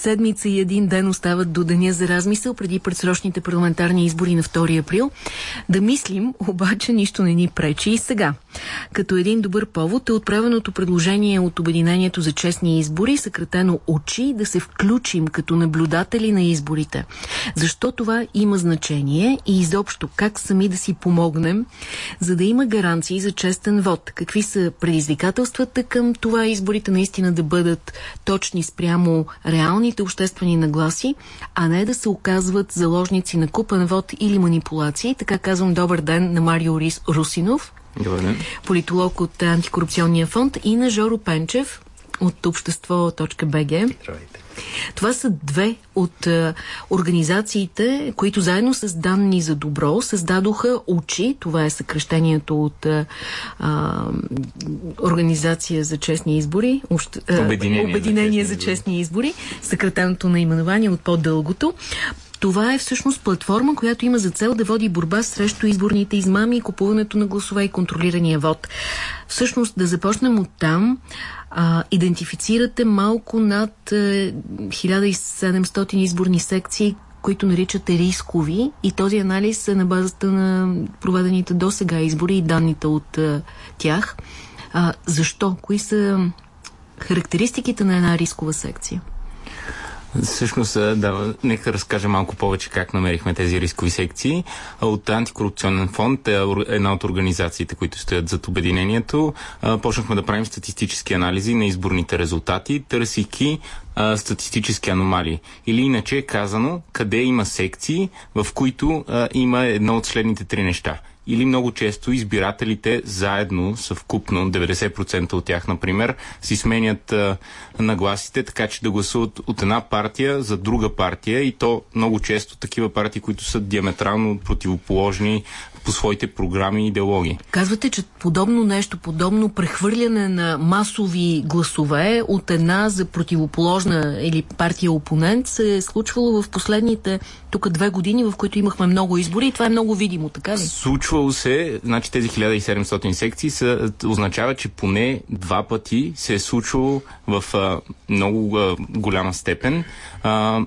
Седмица и един ден остават до деня за размисъл преди предсрочните парламентарни избори на 2 април. Да мислим, обаче нищо не ни пречи и сега. Като един добър повод е отправеното предложение от Обединението за честни избори, съкратено очи, да се включим като наблюдатели на изборите. Защо това има значение и изобщо как сами да си помогнем, за да има гаранции за честен вод? Какви са предизвикателствата към това изборите наистина да бъдат точни спрямо реалните обществени нагласи, а не да се оказват заложници на купен вод или манипулации. Така казвам добър ден на Марио Рис Русинов, Добър ден. политолог от Антикорупционния фонд и на Жоро Пенчев от общество.бг. Здравейте. Това са две от а, организациите, които заедно с данни за добро създадоха ОЧИ, това е съкрещението от а, Организация за честни избори, обще, а, Обединение, Обединение за за честни честни избори, съкратеното наименование от по-дългото. Това е всъщност платформа, която има за цел да води борба срещу изборните измами, купуването на гласове и контролирания вод. Всъщност да започнем от там. А, идентифицирате малко над е, 1700 изборни секции, които наричате рискови и този анализ е на базата на проведените до сега избори и данните от е, тях. А, защо? Кои са характеристиките на една рискова секция? Всъщност, да, нека разкажа малко повече как намерихме тези рискови секции. От Антикорупционен фонд е една от организациите, които стоят зад обединението. Почнахме да правим статистически анализи на изборните резултати, търсики статистически аномалии. Или иначе казано, къде има секции, в които има едно от следните три неща или много често избирателите заедно, съвкупно, 90% от тях, например, си сменят а, нагласите, така че да гласуват от една партия за друга партия и то много често такива партии, които са диаметрално противоположни по своите програми и идеологии. Казвате, че подобно нещо, подобно прехвърляне на масови гласове от една за противоположна или партия опонент се е случвало в последните тук две години, в които имахме много избори и това е много видимо, така ли? Случвало се, значи тези 1700 секции са, означава, че поне два пъти се е случвало в а, много а, голяма степен а,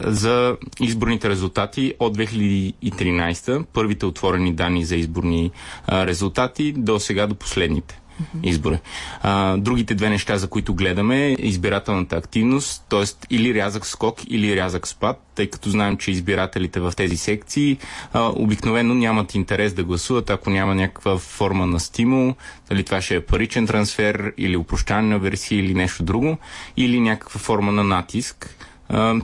за изборните резултати от 2013, първите отворени данни за изборни а, резултати, до сега до последните избори. А, другите две неща, за които гледаме, е избирателната активност, т.е. или рязък скок, или рязък спад, тъй като знаем, че избирателите в тези секции а, обикновено нямат интерес да гласуват, ако няма някаква форма на стимул, дали това ще е паричен трансфер, или упрощане на версии, или нещо друго, или някаква форма на натиск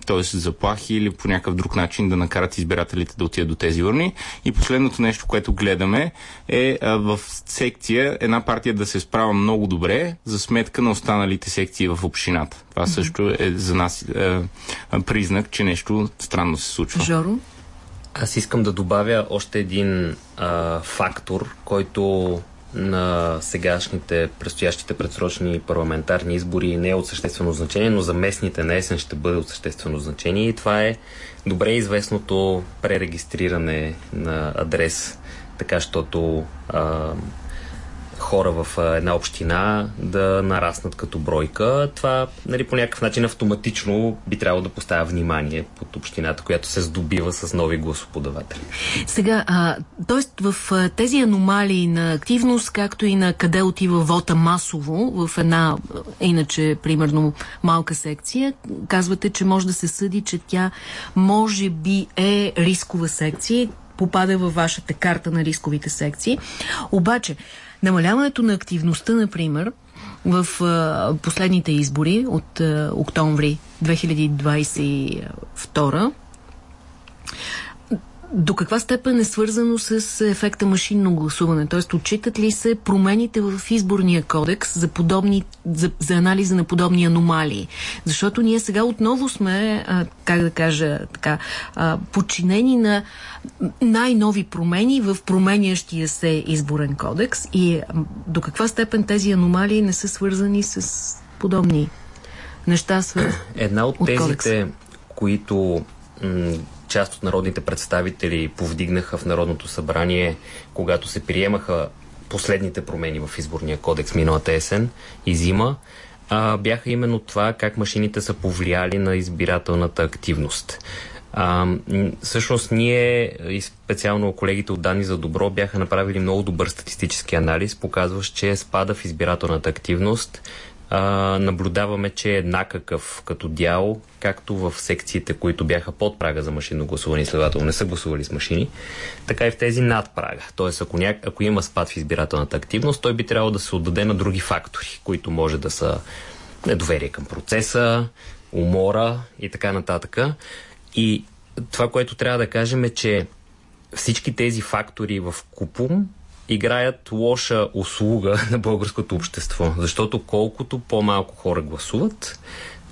т.е. заплахи или по някакъв друг начин да накарат избирателите да отидат до тези урни. И последното нещо, което гледаме е а, в секция една партия да се справя много добре за сметка на останалите секции в общината. Това също е за нас е, е, признак, че нещо странно се случва. Жоро? Аз искам да добавя още един а, фактор, който на сегашните предстоящите предсрочни парламентарни избори не е от съществено значение, но за местните на есен ще бъде от съществено значение и това е добре известното пререгистриране на адрес, така щото а, хора в една община да нараснат като бройка. Това нали, по някакъв начин автоматично би трябвало да поставя внимание под общината, която се здобива с нови гласоподаватели. Сега, т.е. в а, тези аномалии на активност, както и на къде отива вота масово в една, иначе, примерно, малка секция, казвате, че може да се съди, че тя може би е рискова секция, попада във вашата карта на рисковите секции. Обаче, намаляването на активността, например, в а, последните избори от а, октомври 2022 до каква степен е свързано с ефекта машинно гласуване? Т.е. отчитат ли се промените в изборния кодекс за, подобни, за, за анализа на подобни аномалии? Защото ние сега отново сме, а, как да кажа, така, а, подчинени на най-нови промени в променящия се изборен кодекс и а, до каква степен тези аномалии не са свързани с подобни неща? Свърз... Една от, От тезите, кодекса. които част от народните представители повдигнаха в Народното събрание, когато се приемаха последните промени в изборния кодекс миналата есен и зима, а, бяха именно това как машините са повлияли на избирателната активност. А, всъщност ние и специално колегите от Данни за добро бяха направили много добър статистически анализ, показващ, че спада в избирателната активност а, наблюдаваме, че е еднакъв като дял, както в секциите, които бяха под прага за машинно гласуване, следователно не са гласували с машини, така и в тези над прага. Тоест, ако, ня... ако има спад в избирателната активност, той би трябвало да се отдаде на други фактори, които може да са недоверие към процеса, умора и така нататък. И това, което трябва да кажем е, че всички тези фактори в купум играят лоша услуга на българското общество. Защото колкото по-малко хора гласуват,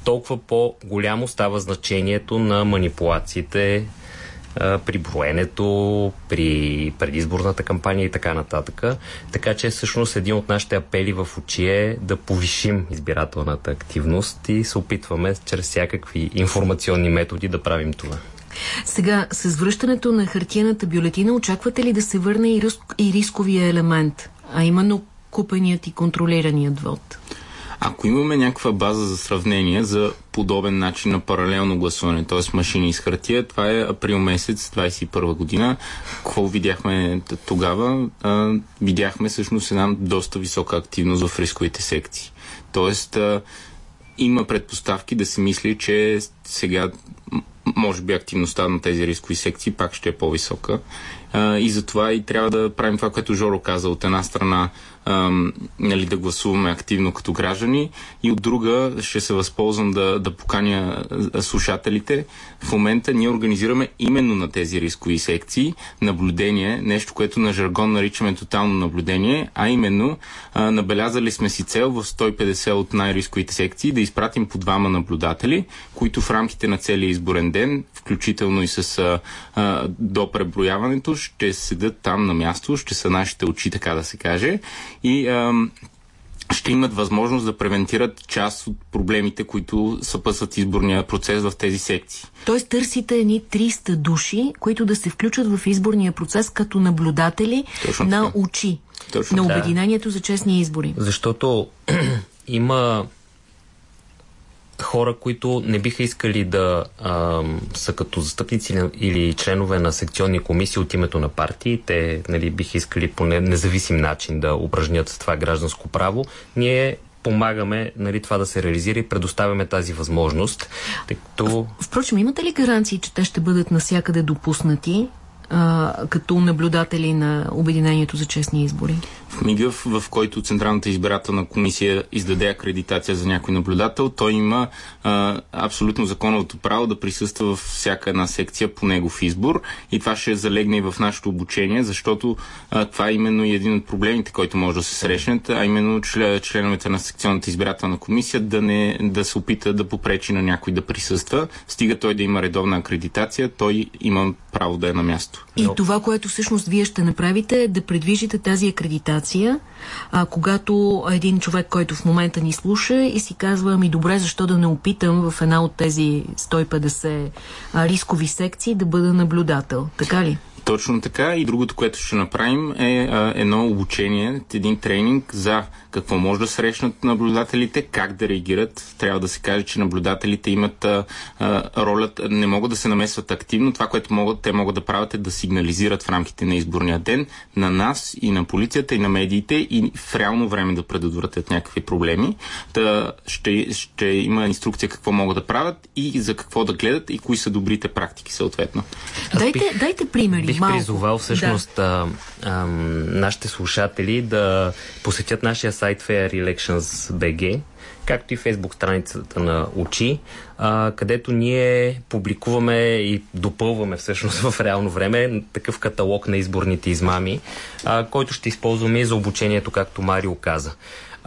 толкова по-голямо става значението на манипулациите а, при броенето, при предизборната кампания и така нататък. Така че всъщност един от нашите апели в очи е да повишим избирателната активност и се опитваме чрез всякакви информационни методи да правим това. Сега, с връщането на хартияната бюлетина, очаквате ли да се върне и, риск, и рисковия елемент, а именно купеният и контролираният вод? Ако имаме някаква база за сравнение за подобен начин на паралелно гласуване, т.е. машини с хартия, това е април месец 21 година. Какво видяхме тогава? А, видяхме всъщност една доста висока активност в рисковите секции. Тоест, има предпоставки да се мисли, че сега може би активността на тези рискови секции пак ще е по-висока. И затова и трябва да правим това, което Жоро каза. От една страна ам, нали, да гласуваме активно като граждани и от друга ще се възползвам да, да поканя слушателите. В момента ние организираме именно на тези рискови секции наблюдение, нещо, което на жаргон наричаме тотално наблюдение, а именно а, набелязали сме си цел в 150 от най-рисковите секции да изпратим по двама наблюдатели, които в рамките на целия изборен ден, включително и с а, а, до преброяването, ще седат там на място, ще са нашите очи, така да се каже, и ам, ще имат възможност да превентират част от проблемите, които съпъсват изборния процес в тези секции. Тоест търсите едни 300 души, които да се включат в изборния процес като наблюдатели Точно на така. очи Точно. на Обединението да. за честни избори. Защото има хора, които не биха искали да а, са като застъпници или членове на секционни комисии от името на партии. Те нали, биха искали по независим начин да упражнят това гражданско право. Ние помагаме нали, това да се реализира и предоставяме тази възможност. Тъй. Впрочем, имате ли гаранции, че те ще бъдат насякъде допуснати а, като наблюдатели на Обединението за честни избори? В мига, в, който Централната избирателна комисия издаде акредитация за някой наблюдател, той има а, абсолютно законовото право да присъства в всяка една секция по негов избор и това ще залегне и в нашето обучение, защото а, това е именно и един от проблемите, който може да се срещнете, а именно член, членовете на секционната избирателна комисия да, не, да се опита да попречи на някой да присъства. Стига той да има редовна акредитация, той има право да е на място. И това, което всъщност вие ще направите е да предвижите тази акредитация, а, когато един човек, който в момента ни слуша и си казва, ми добре, защо да не опитам в една от тези 150 а, рискови секции да бъда наблюдател. Така ли? Точно така. И другото, което ще направим е а, едно обучение, един тренинг за какво може да срещнат наблюдателите, как да реагират. Трябва да се каже, че наблюдателите имат а, ролята, не могат да се намесват активно. Това, което могат, те могат да правят е да сигнализират в рамките на изборния ден на нас и на полицията и на медиите и в реално време да предотвратят някакви проблеми. Да, ще, ще има инструкция какво могат да правят и за какво да гледат и кои са добрите практики съответно. Дайте, бих, дайте примери. Бих малко. призовал всъщност да. а, а, нашите слушатели да посетят нашия сайт сайт Fair Elections BG, както и фейсбук страницата на Очи, а, където ние публикуваме и допълваме всъщност в реално време такъв каталог на изборните измами, а, който ще използваме и за обучението, както Марио каза.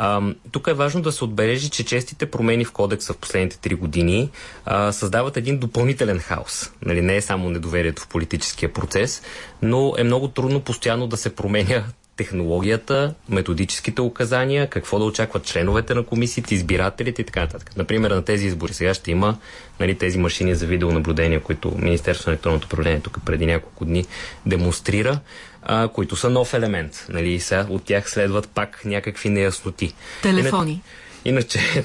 А, тук е важно да се отбележи, че честите промени в кодекса в последните три години а, създават един допълнителен хаос. Нали, не е само недоверието в политическия процес, но е много трудно постоянно да се променя технологията, методическите указания, какво да очакват членовете на комисиите, избирателите и така нататък. Например, на тези избори сега ще има нали, тези машини за видеонаблюдение, които Министерството на електронното управление тук преди няколко дни демонстрира, а, които са нов елемент. Нали, сега от тях следват пак някакви неясноти. Телефони. Иначе,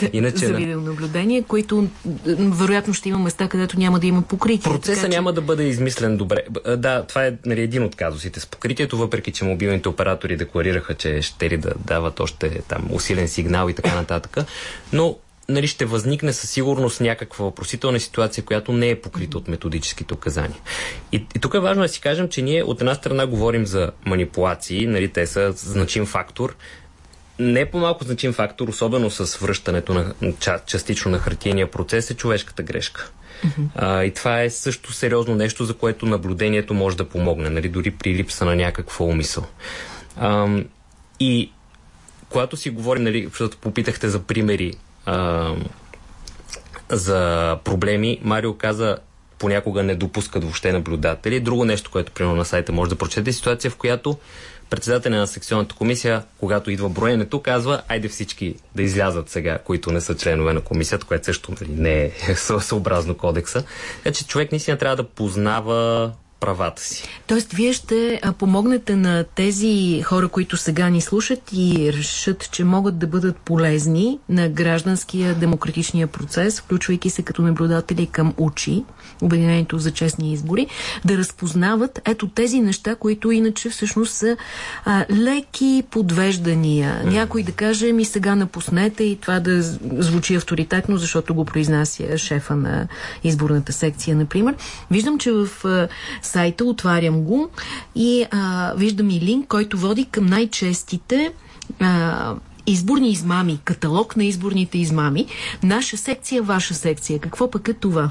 да. Иначе, за видеонаблюдение, които вероятно ще има места, където няма да има покритие. Процесът така, няма че... да бъде измислен добре. Да, това е нали, един от казусите с покритието, въпреки че мобилните оператори декларираха, че ще ли да дават още там усилен сигнал и така нататък. Но нали, ще възникне със сигурност някаква въпросителна ситуация, която не е покрита от методическите указания. И, и тук е важно да си кажем, че ние от една страна говорим за манипулации, нали, те са значим фактор, не по-малко значим фактор, особено с връщането на частично на хартияния процес, е човешката грешка. Uh-huh. А, и това е също сериозно нещо, за което наблюдението може да помогне, нали, дори при липса на някаква умисъл. А, и когато си говорим, нали, защото попитахте за примери за проблеми, Марио каза понякога не допускат въобще наблюдатели. Друго нещо, което примерно на сайта може да прочете, е ситуация, в която председателя на секционната комисия, когато идва броенето, казва, айде всички да излязат сега, които не са членове на комисията, което също нали, не е съобразно кодекса. Така че човек наистина трябва да познава правата си. Тоест, вие ще помогнете на тези хора, които сега ни слушат и решат, че могат да бъдат полезни на гражданския демократичния процес, включвайки се като наблюдатели към УЧИ, Обединението за честни избори, да разпознават ето тези неща, които иначе всъщност са а, леки подвеждания. Някой да каже ми сега напуснете и това да звучи авторитетно, защото го произнася шефа на изборната секция, например. Виждам, че в сайта отварям го и а, виждам и линк, който води към най-честите изборни измами, каталог на изборните измами. Наша секция, ваша секция. Какво пък е това?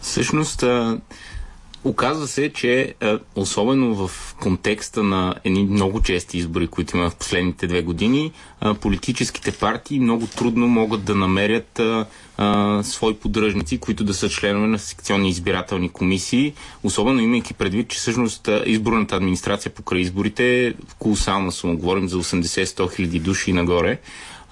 Всъщност, Оказва се, че особено в контекста на едни много чести избори, които има в последните две години, политическите партии много трудно могат да намерят свои поддръжници, които да са членове на секционни избирателни комисии, особено имайки предвид, че всъщност изборната администрация покрай изборите е колосална сума. Говорим за 80-100 хиляди души и нагоре.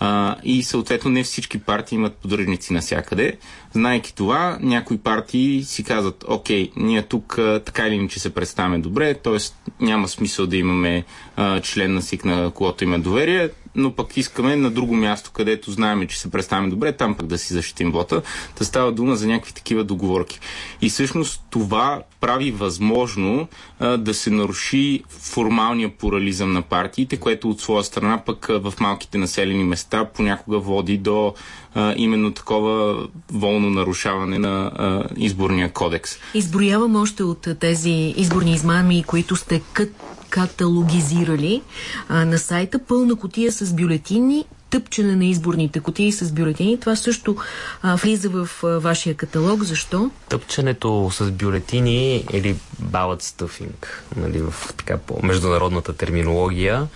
А, и съответно не всички партии имат поддръжници навсякъде. Знайки това, някои партии си казват, окей, ние тук а, така или иначе се представяме добре, т.е. няма смисъл да имаме а, член на СИК, на когото има доверие, но пък искаме на друго място, където знаем, че се представяме добре, там пък да си защитим вота. Да става дума за някакви такива договорки. И всъщност това прави възможно а, да се наруши формалния плурализъм на партиите, което от своя страна пък а, в малките населени места понякога води до а, именно такова волно нарушаване на а, изборния кодекс. Изброявам още от тези изборни измами, които сте кът каталогизирали а, на сайта пълна котия с бюлетини, тъпчене на изборните котии с бюлетини. Това също а, влиза в а, вашия каталог. Защо? Тъпченето с бюлетини или ballot stuffing, нали, в така по международната терминология,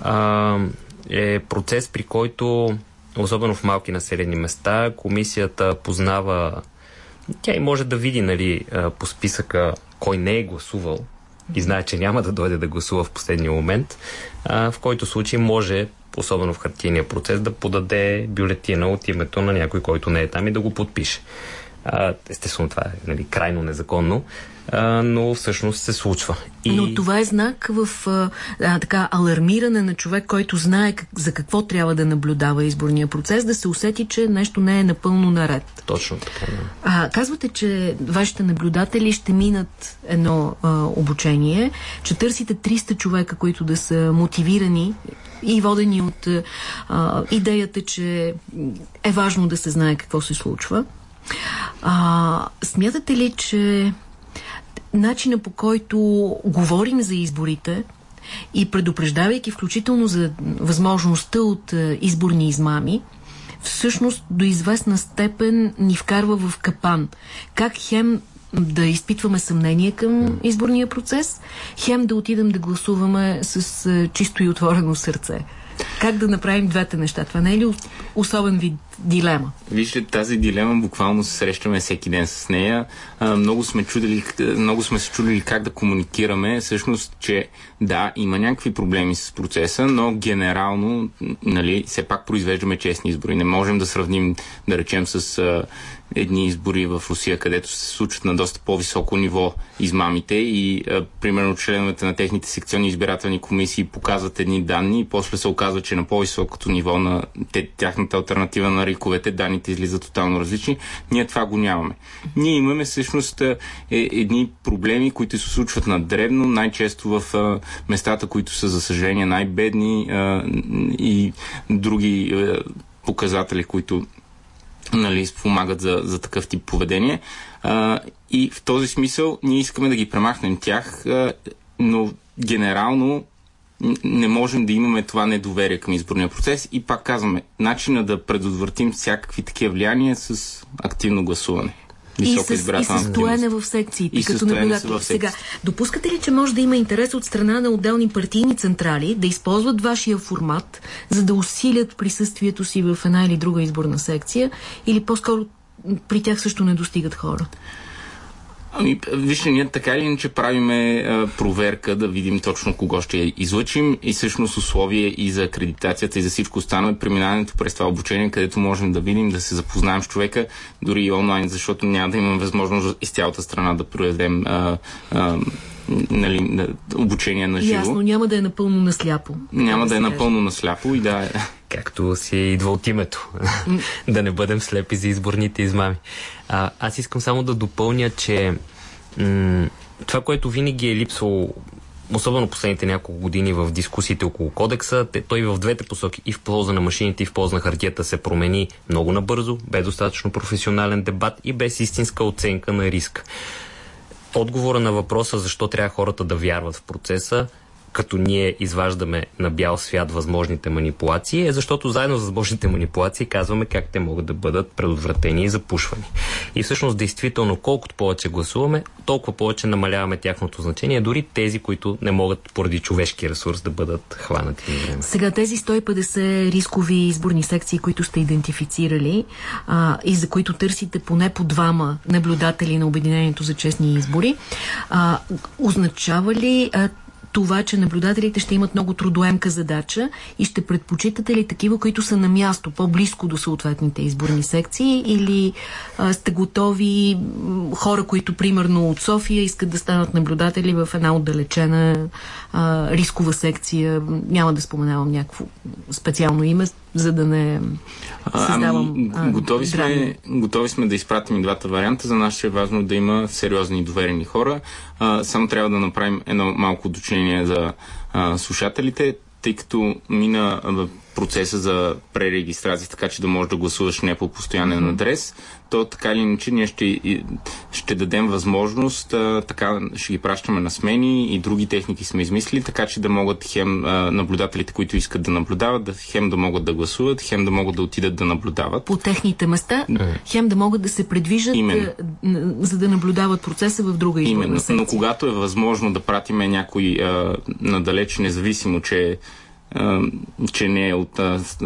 а, е процес, при който особено в малки населени места, комисията познава тя и може да види нали, по списъка кой не е гласувал и знае, че няма да дойде да гласува в последния момент, в който случай може, особено в хартийния процес, да подаде бюлетина от името на някой, който не е там и да го подпише. Естествено, това е нали, крайно незаконно, а, но всъщност се случва. И... Но това е знак в а, така алармиране на човек, който знае как, за какво трябва да наблюдава изборния процес, да се усети, че нещо не е напълно наред. Точно така. А, казвате, че вашите наблюдатели ще минат едно а, обучение, че търсите 300 човека, които да са мотивирани и водени от а, идеята, че е важно да се знае какво се случва. А, смятате ли, че начина по който говорим за изборите и предупреждавайки включително за възможността от е, изборни измами, всъщност до известна степен ни вкарва в капан. Как хем да изпитваме съмнение към изборния процес, хем да отидем да гласуваме с е, чисто и отворено сърце. Как да направим двете неща? Това не е ли особен вид дилема? Вижте, тази дилема буквално се срещаме всеки ден с нея. А, много, сме чудили, много сме се чудили как да комуникираме. Всъщност, че да, има някакви проблеми с процеса, но генерално, нали, все пак произвеждаме честни избори. Не можем да сравним, да речем, с едни избори в Русия, където се случват на доста по-високо ниво измамите и а, примерно членовете на техните секционни избирателни комисии показват едни данни и после се оказва, че на по-високото ниво на тяхната альтернатива на риковете данните излизат тотално различни. Ние това го нямаме. Ние имаме всъщност е, едни проблеми, които се случват на древно, най-често в а, местата, които са за съжаление най-бедни а, и други а, показатели, които нали, спомагат за, за такъв тип поведение. А, и в този смисъл ние искаме да ги премахнем тях, а, но генерално не можем да имаме това недоверие към изборния процес и пак казваме, начина да предотвратим всякакви такива влияния с активно гласуване и с, и с стоене в секциите, и като наблюдател. Сега, допускате ли, че може да има интерес от страна на отделни партийни централи да използват вашия формат, за да усилят присъствието си в една или друга изборна секция, или по-скоро при тях също не достигат хора? Ами, вижте, ние така или иначе правиме а, проверка да видим точно кого ще излъчим и всъщност условие и за акредитацията и за всичко останало е преминаването през това обучение, където можем да видим, да се запознаем с човека, дори и онлайн, защото няма да имаме възможност из цялата страна да проведем а, а, нали, обучение на живо. Ясно, няма да е напълно насляпо. Няма да, да е напълно насляпо и да е както си идва от името. да не бъдем слепи за изборните измами. А, аз искам само да допълня, че м- това, което винаги е липсвало особено последните няколко години в дискусиите около кодекса, той в двете посоки, и в полза на машините, и в полза на хартията се промени много набързо, без достатъчно професионален дебат и без истинска оценка на риск. Отговора на въпроса защо трябва хората да вярват в процеса като ние изваждаме на бял свят възможните манипулации, е защото заедно с възможните манипулации казваме как те могат да бъдат предотвратени и запушвани. И всъщност, действително, колкото повече гласуваме, толкова повече намаляваме тяхното значение, дори тези, които не могат поради човешки ресурс да бъдат хванати. Сега тези 150 рискови изборни секции, които сте идентифицирали а, и за които търсите поне по двама наблюдатели на Обединението за честни избори, а, означава ли а, това, че наблюдателите ще имат много трудоемка задача и ще предпочитате ли такива, които са на място, по-близко до съответните изборни секции или а, сте готови хора, които примерно от София искат да станат наблюдатели в една отдалечена а, рискова секция, няма да споменавам някакво специално име, за да не създавам ами, готови, сме, готови сме да изпратим и двата варианта. За нас ще е важно да има сериозни и доверени хора. А, само трябва да направим едно малко уточнение за а, слушателите, тъй като мина процеса за пререгистрация, така че да можеш да гласуваш не по постоянен адрес, то така или иначе ние ще, ще дадем възможност, а, така ще ги пращаме на смени и други техники сме измислили, така че да могат хем а, наблюдателите, които искат да наблюдават, да, хем да могат да гласуват, хем да могат да отидат да наблюдават. По техните места, е. хем да могат да се предвижат, Именно. за да наблюдават процеса в друга изборна Именно. Но когато е възможно да пратиме някой а, надалеч, независимо, че че не е от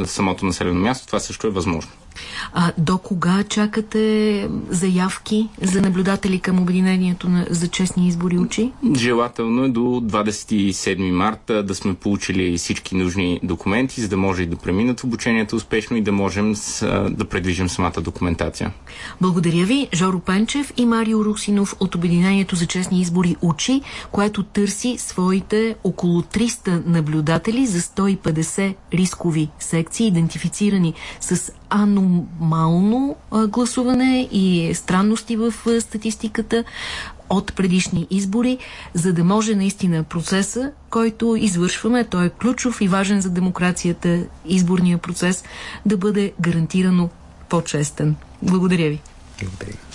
самото населено място, това също е възможно. А до кога чакате заявки за наблюдатели към Обединението на, за честни избори учи? Желателно е до 27 марта да сме получили всички нужни документи, за да може и да преминат обучението успешно и да можем с, да предвижим самата документация. Благодаря ви, Жоро Пенчев и Марио Русинов от Обединението за честни избори учи, което търси своите около 300 наблюдатели за 150 рискови секции, идентифицирани с аномално гласуване и странности в статистиката от предишни избори, за да може наистина процеса, който извършваме, той е ключов и важен за демокрацията, изборния процес, да бъде гарантирано по-честен. Благодаря ви. Благодаря.